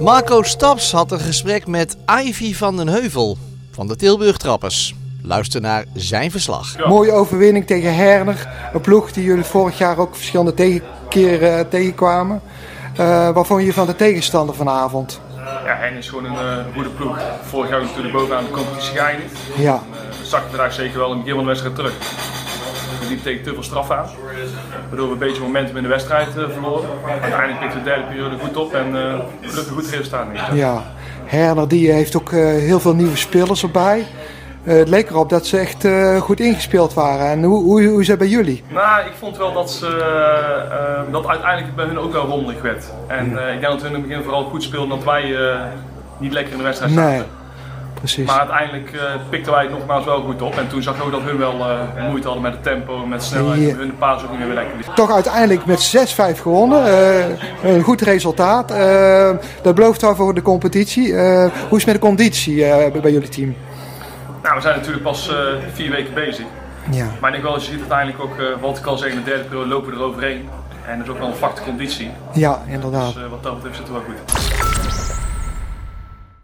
Marco Staps had een gesprek met Ivy van den Heuvel van de Tilburg Trappers. Luister naar zijn verslag. Mooie overwinning tegen Herner. Een ploeg die jullie vorig jaar ook verschillende tegenkeren uh, tegenkwamen. Uh, wat vond je van de tegenstander vanavond? Ja, Hen is gewoon een uh, goede ploeg. Vorig jaar natuurlijk bovenaan de competitie geëindigd. Ja. Uh, zag je daar zeker wel in het begin van de wedstrijd terug. We liepen tegen te veel straf aan. Waardoor we een beetje momentum in de wedstrijd uh, verloren. Uiteindelijk pikten we de derde periode goed op en gelukkig goed resultaat neer. Ja, Herner die heeft ook heel veel nieuwe spelers erbij. Uh, het leek erop dat ze echt uh, goed ingespeeld waren. En hoe, hoe, hoe is dat bij jullie? Nou, ik vond wel dat, ze, uh, dat uiteindelijk bij hun ook wel rommelig werd. En ik denk dat hun in het begin vooral goed speelden dat wij niet lekker in de wedstrijd zaten. Nee, precies. Maar uiteindelijk pikten wij het nogmaals wel goed op. En toen zag ik ook dat hun wel moeite hadden met het tempo, met snelheid. Ja. Hun paas ook niet meer lekker. Toch uiteindelijk met 6-5 gewonnen. een goed resultaat. dat belooft wel voor de competitie. hoe is het met de conditie bij jullie team? Nou, we zijn natuurlijk pas vier weken bezig. Ja. Maar ik denk wel, als je ziet uiteindelijk ook, wat ik al zei, in de derde periode lopen we er overheen. En dat is ook wel een factor conditie. Ja, inderdaad. Dus wat dat betreft zit het wel goed.